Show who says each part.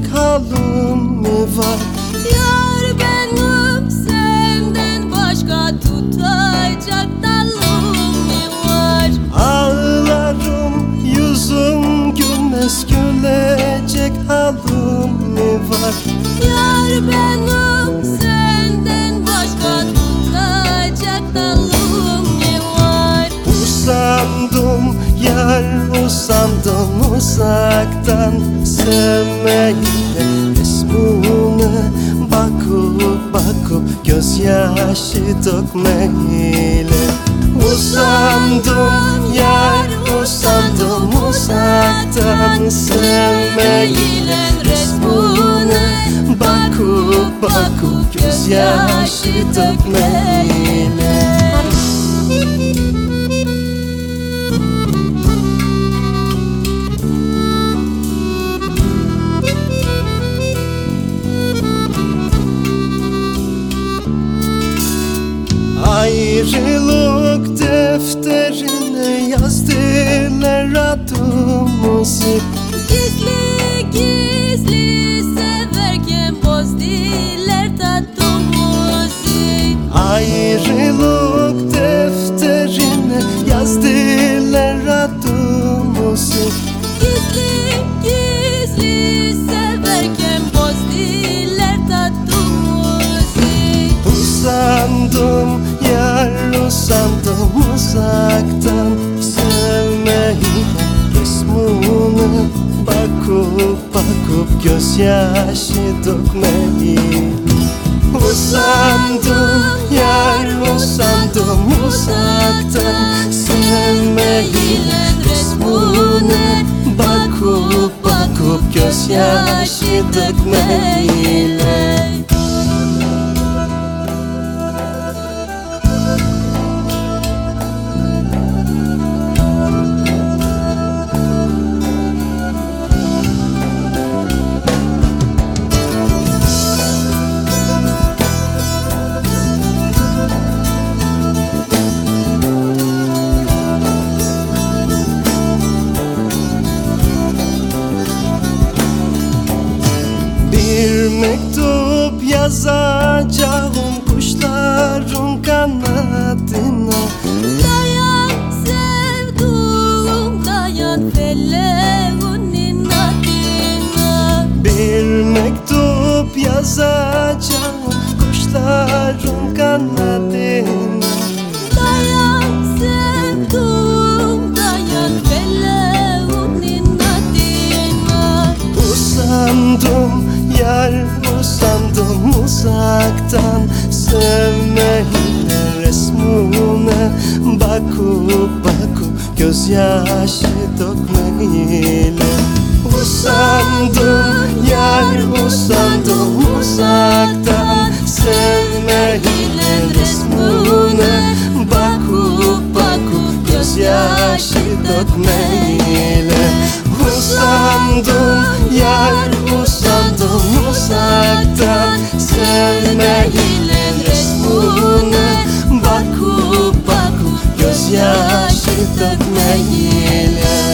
Speaker 1: Gerçek halim mi var?
Speaker 2: Yar benim senden başka tutacak dalım mı var?
Speaker 1: Ağlarım yüzüm gülmez gülecek halim mi var? Yar benim uzaktan sevmeyle Resmine bakıp bakıp gözyaşı dökmeyle. Usandım yar usandım uzaktan sevmeyle. Resmine bakıp bakıp gözyaşı dökmeyle Ayrılık defterine yazdılar adımızı.
Speaker 2: Gizli gizli severken bozdiler tatlımızı
Speaker 1: Ayrılık defterine yazdılar adımızı.
Speaker 2: Gizli gizli severken bozdiler tatlımızı
Speaker 1: Usandım yar usandım uzaktan sevmeyi Resmine bakıp bakıp gözyaşı dökmeyi. Usandım yar usandım uzaktan sevmeyi Resmine bakıp bakıp gözyaşı dökmeyle yazacağım kuşların kanadına.
Speaker 2: Dayan sevduğum dayan feleğunin adına
Speaker 1: Bir mektup yazacağım kuşların kanadına.
Speaker 2: Dayan sevduğum dayan feleğunin adına
Speaker 1: Usandım yar uzaktan Sevmeyle resmine bakıp bakıp Gözyaşı dökmeyle. Usandım yar usandım uzaktan Sevmeyle resmine bakıp bakıp Gözyaşı dökmeyle сыток наелась.